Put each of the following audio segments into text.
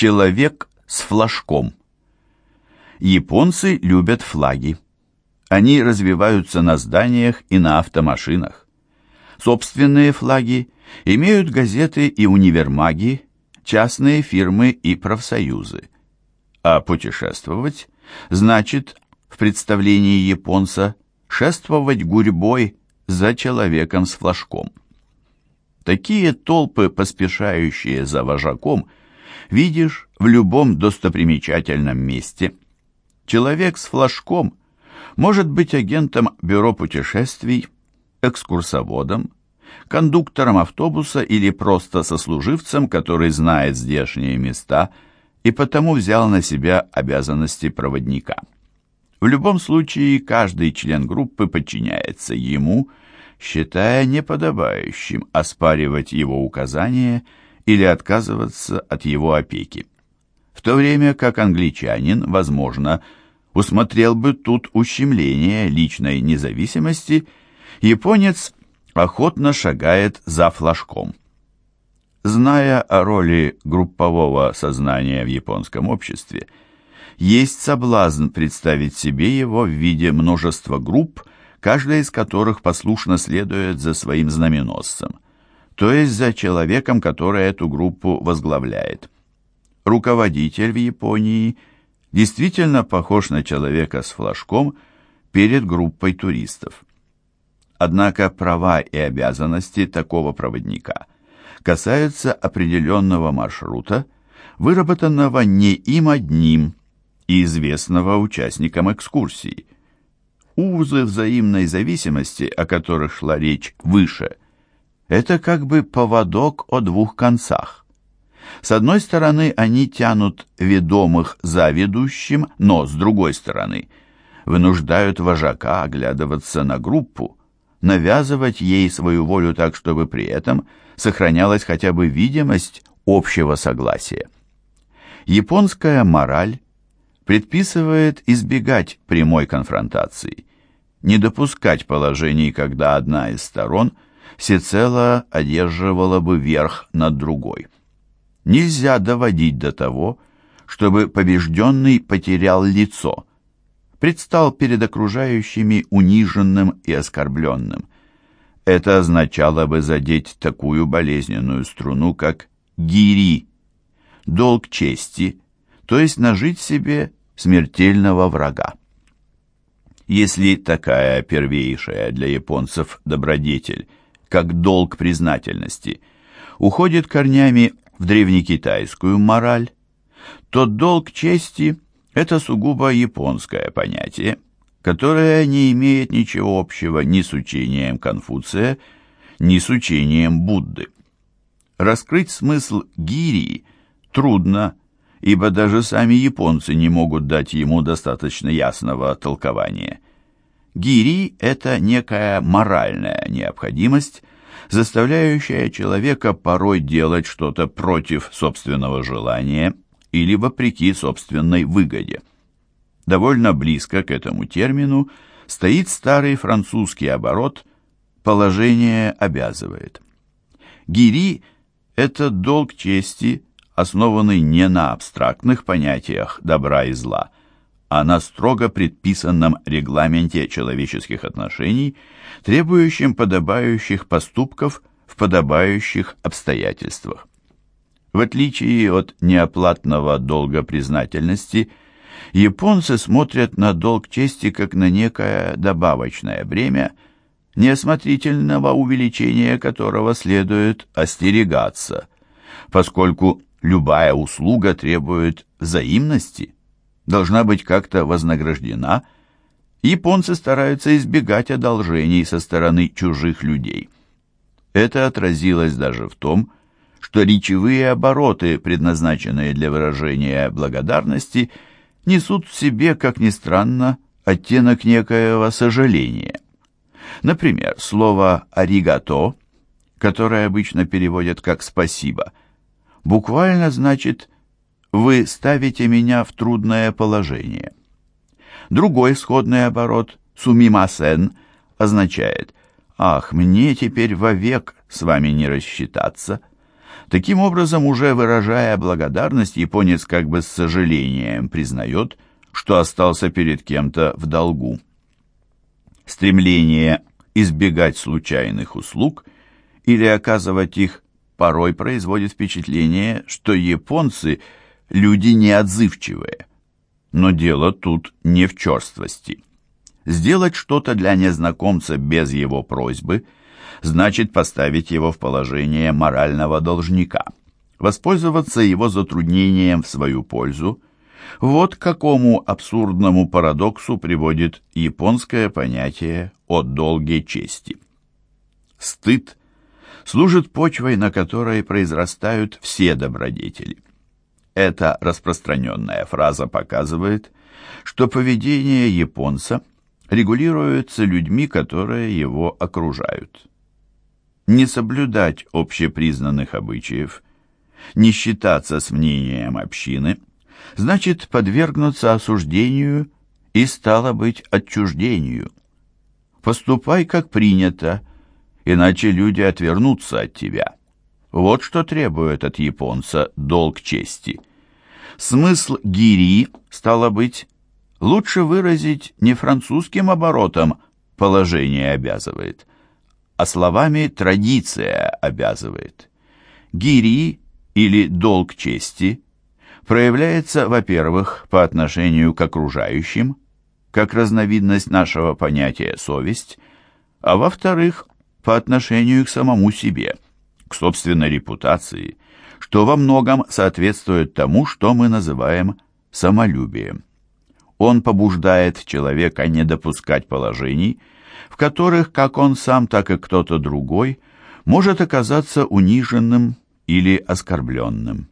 Человек с флажком. Японцы любят флаги. Они развиваются на зданиях и на автомашинах. Собственные флаги имеют газеты и универмаги, частные фирмы и профсоюзы. А путешествовать значит, в представлении японца, шествовать гурьбой за человеком с флажком. Такие толпы, поспешающие за вожаком, видишь в любом достопримечательном месте. Человек с флажком может быть агентом бюро путешествий, экскурсоводом, кондуктором автобуса или просто сослуживцем, который знает здешние места и потому взял на себя обязанности проводника. В любом случае, каждый член группы подчиняется ему, считая неподобающим оспаривать его указания или отказываться от его опеки. В то время как англичанин, возможно, усмотрел бы тут ущемление личной независимости, японец охотно шагает за флажком. Зная о роли группового сознания в японском обществе, есть соблазн представить себе его в виде множества групп, каждая из которых послушно следует за своим знаменосцем, то есть за человеком, который эту группу возглавляет. Руководитель в Японии действительно похож на человека с флажком перед группой туристов. Однако права и обязанности такого проводника касаются определенного маршрута, выработанного не им одним и известного участникам экскурсии. Узы взаимной зависимости, о которых шла речь выше, это как бы поводок о двух концах. С одной стороны, они тянут ведомых за ведущим, но с другой стороны, вынуждают вожака оглядываться на группу, навязывать ей свою волю так, чтобы при этом сохранялась хотя бы видимость общего согласия. Японская мораль предписывает избегать прямой конфронтации, не допускать положений, когда одна из сторон всецело одерживала бы верх над другой. Нельзя доводить до того, чтобы побежденный потерял лицо – предстал перед окружающими униженным и оскорбленным. Это означало бы задеть такую болезненную струну, как гири, долг чести, то есть нажить себе смертельного врага. Если такая первейшая для японцев добродетель, как долг признательности, уходит корнями в древнекитайскую мораль, то долг чести – это сугубо японское понятие, которое не имеет ничего общего ни с учением Конфуция, ни с учением Будды. Раскрыть смысл гирии трудно, ибо даже сами японцы не могут дать ему достаточно ясного толкования. Гири – это некая моральная необходимость, заставляющая человека порой делать что-то против собственного желания – или вопреки собственной выгоде. Довольно близко к этому термину стоит старый французский оборот «положение обязывает». Гири – это долг чести, основанный не на абстрактных понятиях добра и зла, а на строго предписанном регламенте человеческих отношений, требующем подобающих поступков в подобающих обстоятельствах. В отличие от неоплатного долга признательности, японцы смотрят на долг чести как на некое добавочное бремя, неосмотрительного увеличения которого следует остерегаться, поскольку любая услуга требует взаимности, должна быть как-то вознаграждена, японцы стараются избегать одолжений со стороны чужих людей. Это отразилось даже в том, что речевые обороты, предназначенные для выражения благодарности, несут в себе, как ни странно, оттенок некоего сожаления. Например, слово «аригато», которое обычно переводят как «спасибо», буквально значит «вы ставите меня в трудное положение». Другой сходный оборот «сумимасен» означает «ах, мне теперь вовек с вами не рассчитаться», Таким образом, уже выражая благодарность, японец как бы с сожалением признает, что остался перед кем-то в долгу. Стремление избегать случайных услуг или оказывать их порой производит впечатление, что японцы – люди неотзывчивые. Но дело тут не в черствости. Сделать что-то для незнакомца без его просьбы значит поставить его в положение морального должника, воспользоваться его затруднением в свою пользу. Вот к какому абсурдному парадоксу приводит японское понятие о долге чести. Стыд служит почвой, на которой произрастают все добродетели. Эта распространенная фраза показывает, что поведение японца регулируется людьми, которые его окружают. Не соблюдать общепризнанных обычаев, не считаться с мнением общины, значит подвергнуться осуждению и, стало быть, отчуждению. Поступай, как принято, иначе люди отвернутся от тебя. Вот что требует от японца долг чести. Смысл гири, стало быть, лучше выразить не французским оборотом «положение обязывает», а словами «традиция обязывает». Гири или долг чести проявляется, во-первых, по отношению к окружающим, как разновидность нашего понятия «совесть», а во-вторых, по отношению к самому себе, к собственной репутации, что во многом соответствует тому, что мы называем самолюбием. Он побуждает человека не допускать положений, в которых как он сам, так и кто-то другой может оказаться униженным или оскорбленным.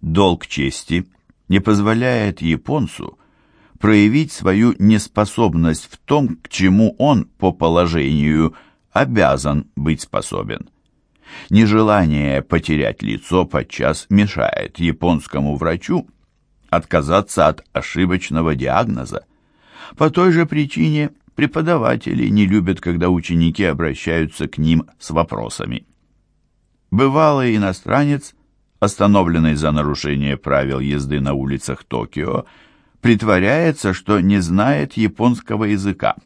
Долг чести не позволяет японцу проявить свою неспособность в том, к чему он по положению обязан быть способен. Нежелание потерять лицо подчас мешает японскому врачу отказаться от ошибочного диагноза. По той же причине преподаватели не любят, когда ученики обращаются к ним с вопросами. Бывалый иностранец, остановленный за нарушение правил езды на улицах Токио, притворяется, что не знает японского языка,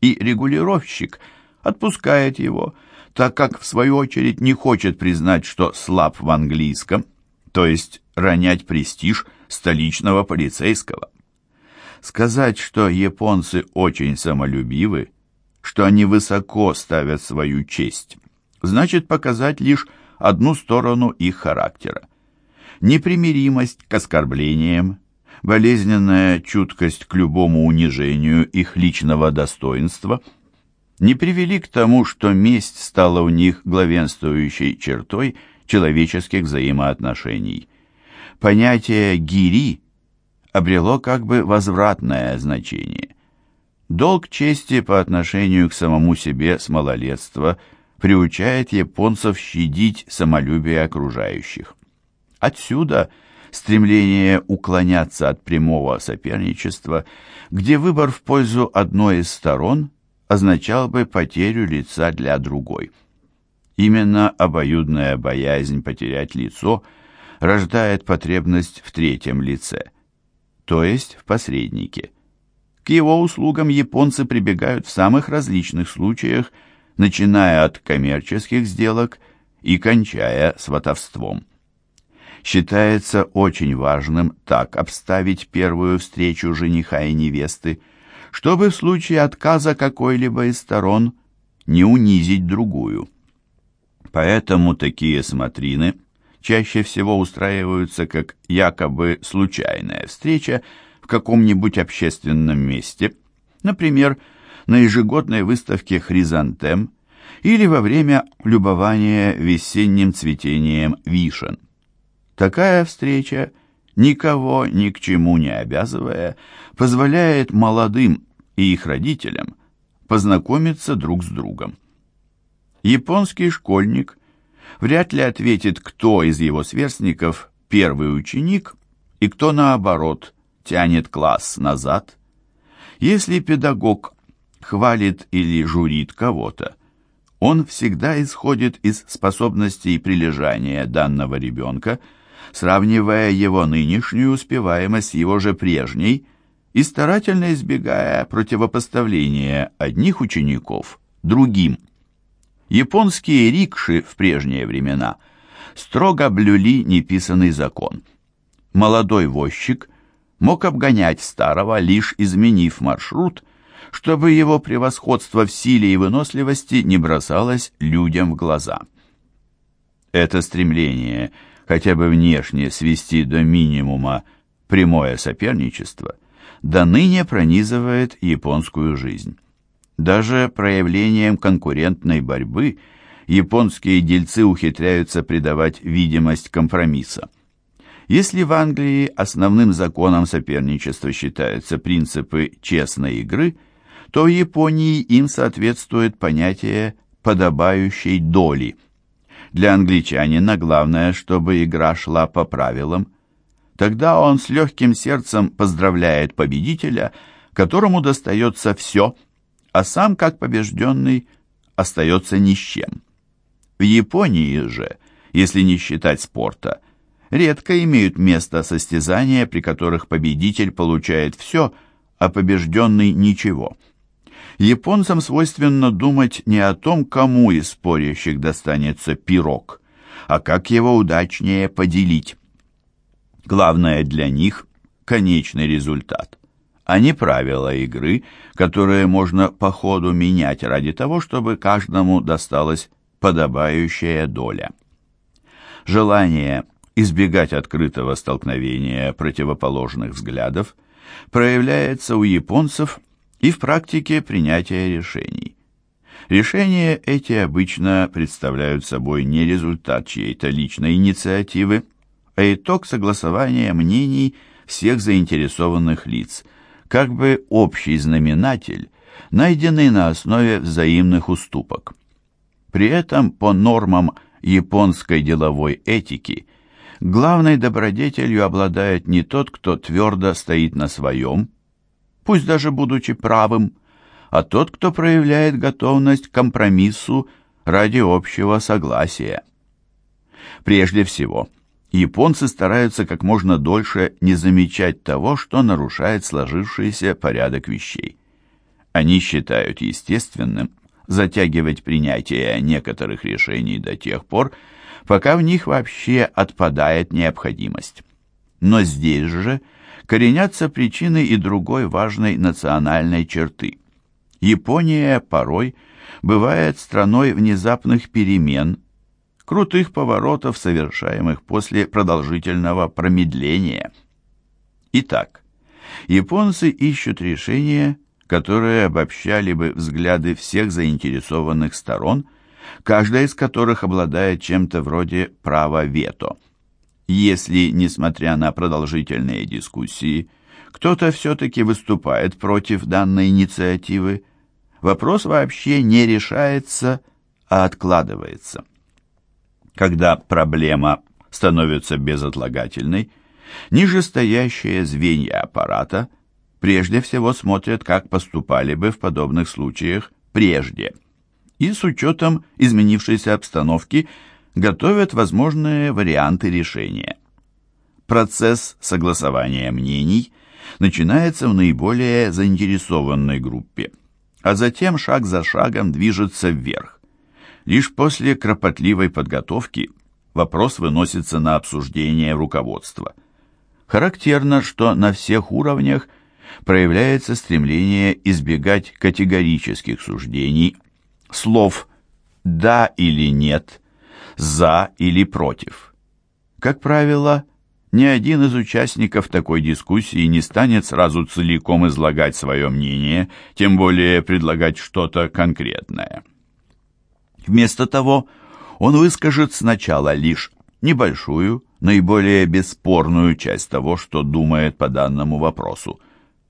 и регулировщик отпускает его, так как, в свою очередь, не хочет признать, что слаб в английском, то есть ронять престиж столичного полицейского. Сказать, что японцы очень самолюбивы, что они высоко ставят свою честь, значит показать лишь одну сторону их характера. Непримиримость к оскорблениям, болезненная чуткость к любому унижению их личного достоинства не привели к тому, что месть стала у них главенствующей чертой человеческих взаимоотношений. Понятие «гири» обрело как бы возвратное значение. Долг чести по отношению к самому себе с малолетства приучает японцев щадить самолюбие окружающих. Отсюда стремление уклоняться от прямого соперничества, где выбор в пользу одной из сторон означал бы потерю лица для другой. Именно обоюдная боязнь потерять лицо рождает потребность в третьем лице, то есть в посреднике. К его услугам японцы прибегают в самых различных случаях, начиная от коммерческих сделок и кончая сватовством. Считается очень важным так обставить первую встречу жениха и невесты, чтобы в случае отказа какой-либо из сторон не унизить другую. Поэтому такие смотрины чаще всего устраиваются как якобы случайная встреча в каком-нибудь общественном месте, например, на ежегодной выставке «Хризантем» или во время любования весенним цветением вишен. Такая встреча, никого ни к чему не обязывая, позволяет молодым и их родителям познакомиться друг с другом. Японский школьник вряд ли ответит, кто из его сверстников первый ученик и кто, наоборот, тянет класс назад. Если педагог хвалит или журит кого-то, Он всегда исходит из способностей прилежания данного ребенка, сравнивая его нынешнюю успеваемость с его же прежней и старательно избегая противопоставления одних учеников другим. Японские рикши в прежние времена строго блюли неписанный закон. Молодой возчик мог обгонять старого, лишь изменив маршрут, чтобы его превосходство в силе и выносливости не бросалось людям в глаза. Это стремление хотя бы внешне свести до минимума прямое соперничество до ныне пронизывает японскую жизнь. Даже проявлением конкурентной борьбы японские дельцы ухитряются придавать видимость компромисса. Если в Англии основным законом соперничества считаются принципы честной игры, то в Японии им соответствует понятие подобающей доли. Для англичанина главное, чтобы игра шла по правилам. Тогда он с легким сердцем поздравляет победителя, которому достается все – а сам, как побежденный, остается ни с чем. В Японии же, если не считать спорта, редко имеют место состязания, при которых победитель получает все, а побежденный ничего. Японцам свойственно думать не о том, кому из спорящих достанется пирог, а как его удачнее поделить. Главное для них – конечный результат – а не правила игры, которые можно по ходу менять ради того, чтобы каждому досталась подобающая доля. Желание избегать открытого столкновения противоположных взглядов проявляется у японцев и в практике принятия решений. Решения эти обычно представляют собой не результат чьей-то личной инициативы, а итог согласования мнений всех заинтересованных лиц – как бы общий знаменатель, найденный на основе взаимных уступок. При этом по нормам японской деловой этики главной добродетелью обладает не тот, кто твердо стоит на своем, пусть даже будучи правым, а тот, кто проявляет готовность к компромиссу ради общего согласия. Прежде всего, японцы стараются как можно дольше не замечать того, что нарушает сложившийся порядок вещей. Они считают естественным затягивать принятие некоторых решений до тех пор, пока в них вообще отпадает необходимость. Но здесь же коренятся причины и другой важной национальной черты. Япония порой бывает страной внезапных перемен крутых поворотов, совершаемых после продолжительного промедления. Итак, японцы ищут решения, которые обобщали бы взгляды всех заинтересованных сторон, каждая из которых обладает чем-то вроде права вето. Если, несмотря на продолжительные дискуссии, кто-то все-таки выступает против данной инициативы, вопрос вообще не решается, а откладывается. Когда проблема становится безотлагательной, нижестоящие звенья аппарата прежде всего смотрят, как поступали бы в подобных случаях прежде, и с учетом изменившейся обстановки готовят возможные варианты решения. Процесс согласования мнений начинается в наиболее заинтересованной группе, а затем шаг за шагом движется вверх. Лишь после кропотливой подготовки вопрос выносится на обсуждение руководства. Характерно, что на всех уровнях проявляется стремление избегать категорических суждений, слов «да» или «нет», «за» или «против». Как правило, ни один из участников такой дискуссии не станет сразу целиком излагать свое мнение, тем более предлагать что-то конкретное. Вместо того, он выскажет сначала лишь небольшую, наиболее бесспорную часть того, что думает по данному вопросу.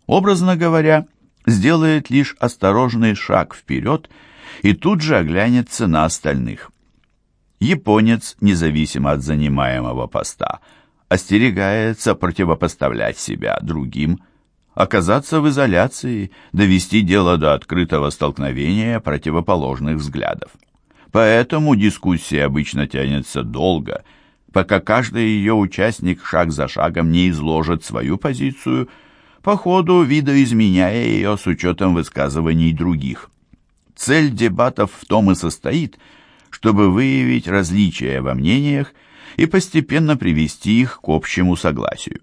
Образно говоря, сделает лишь осторожный шаг вперед и тут же оглянется на остальных. Японец, независимо от занимаемого поста, остерегается противопоставлять себя другим, оказаться в изоляции, довести дело до открытого столкновения противоположных взглядов. Поэтому дискуссия обычно тянется долго, пока каждый ее участник шаг за шагом не изложит свою позицию, по ходу видоизменяя ее с учетом высказываний других. Цель дебатов в том и состоит, чтобы выявить различия во мнениях и постепенно привести их к общему согласию.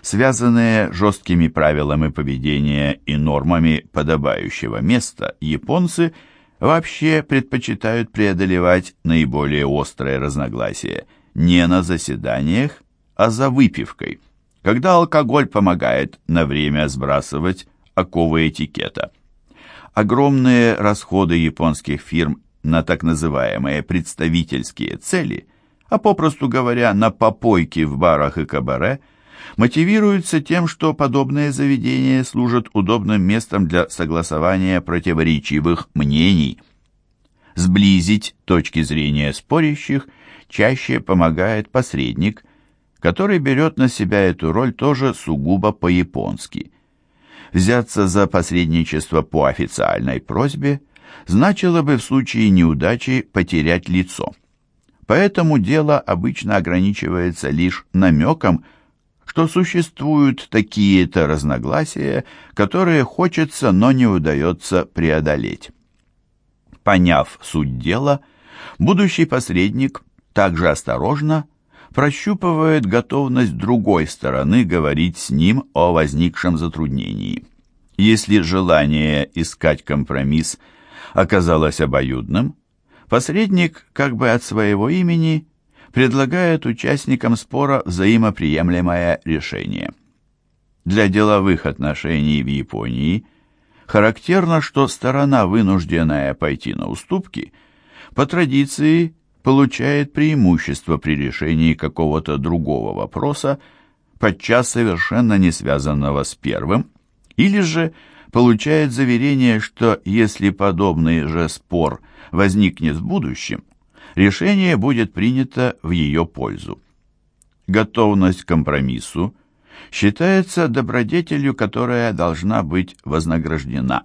Связанные жесткими правилами поведения и нормами подобающего места, японцы вообще предпочитают преодолевать наиболее острые разногласия не на заседаниях, а за выпивкой, когда алкоголь помогает на время сбрасывать оковы этикета. Огромные расходы японских фирм на так называемые представительские цели, а попросту говоря, на попойки в барах и кабаре – мотивируется тем, что подобные заведения служат удобным местом для согласования противоречивых мнений. Сблизить точки зрения спорящих чаще помогает посредник, который берет на себя эту роль тоже сугубо по-японски. Взяться за посредничество по официальной просьбе значило бы в случае неудачи потерять лицо. Поэтому дело обычно ограничивается лишь намеком, что существуют такие-то разногласия, которые хочется, но не удается преодолеть. Поняв суть дела, будущий посредник также осторожно прощупывает готовность другой стороны говорить с ним о возникшем затруднении. Если желание искать компромисс оказалось обоюдным, посредник как бы от своего имени предлагает участникам спора взаимоприемлемое решение. Для деловых отношений в Японии характерно, что сторона, вынужденная пойти на уступки, по традиции получает преимущество при решении какого-то другого вопроса, подчас совершенно не связанного с первым, или же получает заверение, что если подобный же спор возникнет в будущем, решение будет принято в ее пользу. Готовность к компромиссу считается добродетелью, которая должна быть вознаграждена.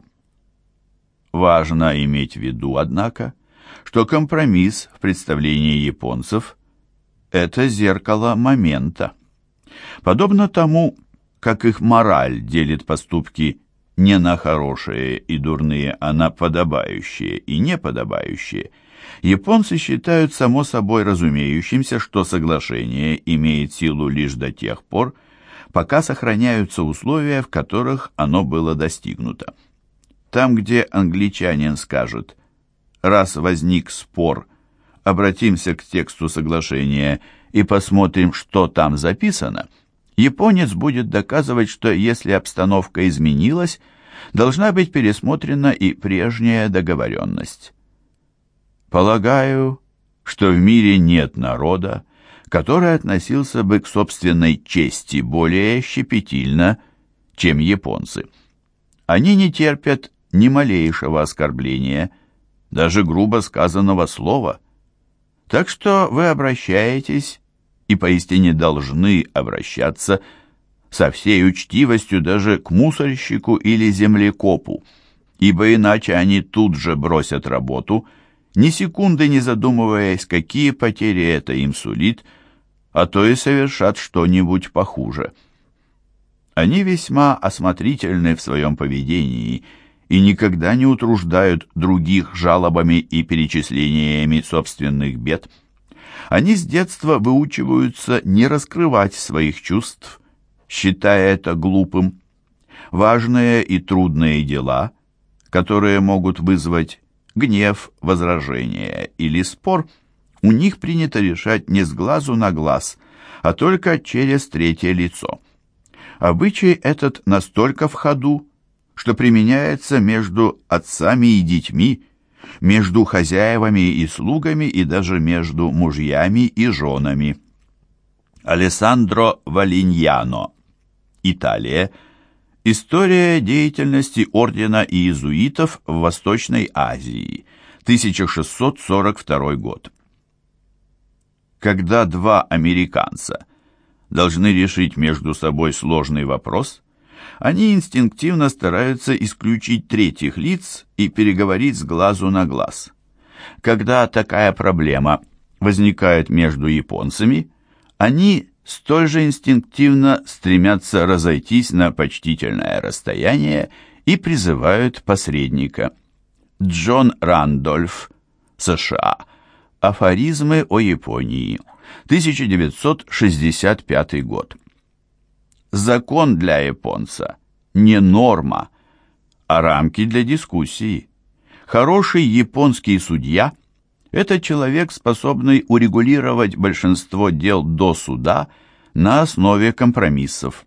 Важно иметь в виду, однако, что компромисс в представлении японцев – это зеркало момента. Подобно тому, как их мораль делит поступки не на хорошие и дурные, а на подобающие и неподобающие – Японцы считают само собой разумеющимся, что соглашение имеет силу лишь до тех пор, пока сохраняются условия, в которых оно было достигнуто. Там, где англичанин скажет «раз возник спор», обратимся к тексту соглашения и посмотрим, что там записано, японец будет доказывать, что если обстановка изменилась, должна быть пересмотрена и прежняя договоренность. Полагаю, что в мире нет народа, который относился бы к собственной чести более щепетильно, чем японцы. Они не терпят ни малейшего оскорбления, даже грубо сказанного слова. Так что вы обращаетесь и поистине должны обращаться со всей учтивостью даже к мусорщику или землекопу, ибо иначе они тут же бросят работу – ни секунды не задумываясь, какие потери это им сулит, а то и совершат что-нибудь похуже. Они весьма осмотрительны в своем поведении и никогда не утруждают других жалобами и перечислениями собственных бед. Они с детства выучиваются не раскрывать своих чувств, считая это глупым. Важные и трудные дела, которые могут вызвать гнев, возражение или спор, у них принято решать не с глазу на глаз, а только через третье лицо. Обычай этот настолько в ходу, что применяется между отцами и детьми, между хозяевами и слугами и даже между мужьями и женами. Алессандро Валиньяно, Италия, История деятельности ордена иезуитов в Восточной Азии, 1642 год. Когда два американца должны решить между собой сложный вопрос, они инстинктивно стараются исключить третьих лиц и переговорить с глазу на глаз. Когда такая проблема возникает между японцами, они столь же инстинктивно стремятся разойтись на почтительное расстояние и призывают посредника. Джон Рандольф, США. Афоризмы о Японии. 1965 год. Закон для японца не норма, а рамки для дискуссии. Хороший японский судья – это человек, способный урегулировать большинство дел до суда на основе компромиссов.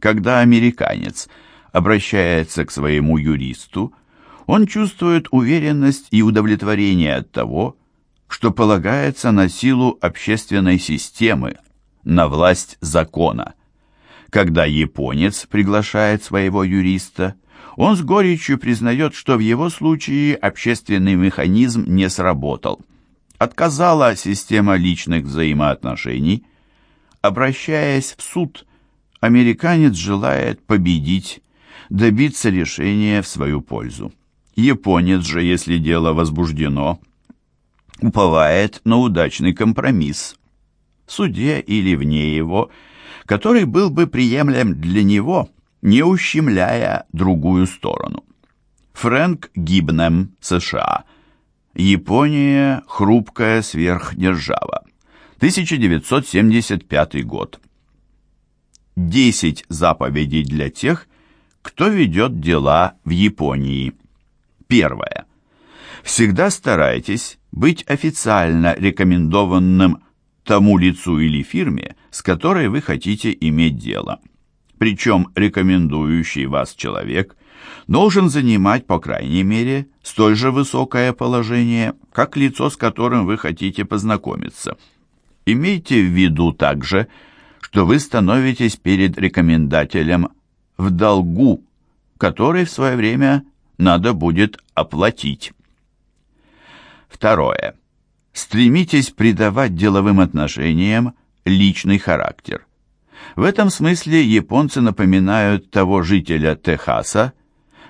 Когда американец обращается к своему юристу, он чувствует уверенность и удовлетворение от того, что полагается на силу общественной системы, на власть закона. Когда японец приглашает своего юриста, он с горечью признает, что в его случае общественный механизм не сработал. Отказала система личных взаимоотношений. Обращаясь в суд, американец желает победить, добиться решения в свою пользу. Японец же, если дело возбуждено, уповает на удачный компромисс. В суде или вне его, который был бы приемлем для него, не ущемляя другую сторону. Фрэнк Гибнем, США. Япония – хрупкая сверхдержава. 1975 год. Десять заповедей для тех, кто ведет дела в Японии. Первое. Всегда старайтесь быть официально рекомендованным тому лицу или фирме, с которой вы хотите иметь дело. Причем рекомендующий вас человек должен занимать, по крайней мере, столь же высокое положение, как лицо, с которым вы хотите познакомиться. Имейте в виду также, что вы становитесь перед рекомендателем в долгу, который в свое время надо будет оплатить. Второе. Стремитесь придавать деловым отношениям личный характер. В этом смысле японцы напоминают того жителя Техаса,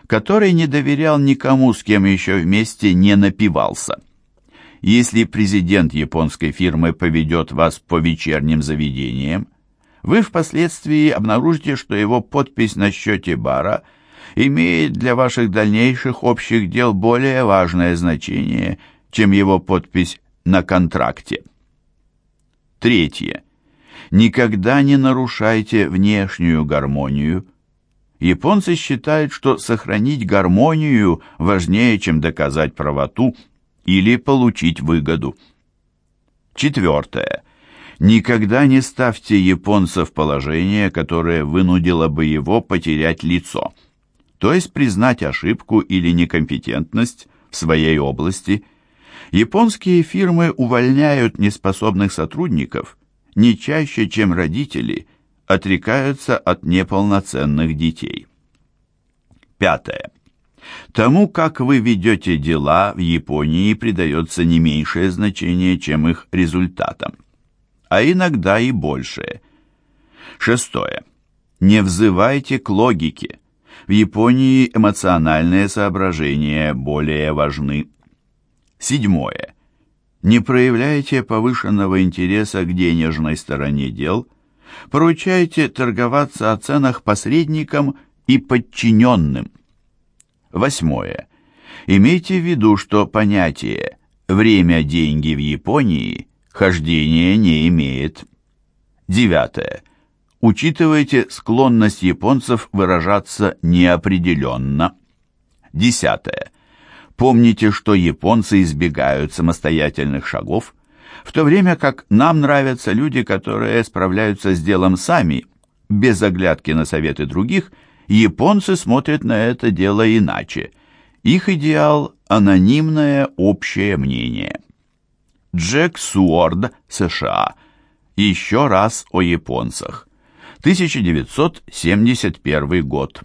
который не доверял никому, с кем еще вместе не напивался. Если президент японской фирмы поведет вас по вечерним заведениям, вы впоследствии обнаружите, что его подпись на счете бара имеет для ваших дальнейших общих дел более важное значение – чем его подпись на контракте. Третье. Никогда не нарушайте внешнюю гармонию. Японцы считают, что сохранить гармонию важнее, чем доказать правоту или получить выгоду. Четвертое. Никогда не ставьте японца в положение, которое вынудило бы его потерять лицо, то есть признать ошибку или некомпетентность в своей области – Японские фирмы увольняют неспособных сотрудников не чаще, чем родители отрекаются от неполноценных детей. Пятое. Тому, как вы ведете дела в Японии, придается не меньшее значение, чем их результатам, а иногда и большее. Шестое. Не взывайте к логике. В Японии эмоциональные соображения более важны. Седьмое. Не проявляйте повышенного интереса к денежной стороне дел, поручайте торговаться о ценах посредникам и подчиненным. Восьмое. Имейте в виду, что понятие «время-деньги» в Японии хождения не имеет. Девятое. Учитывайте склонность японцев выражаться неопределенно. Десятое. Помните, что японцы избегают самостоятельных шагов, в то время как нам нравятся люди, которые справляются с делом сами, без оглядки на советы других, японцы смотрят на это дело иначе. Их идеал – анонимное общее мнение. Джек Суорд, США. Еще раз о японцах. 1971 год.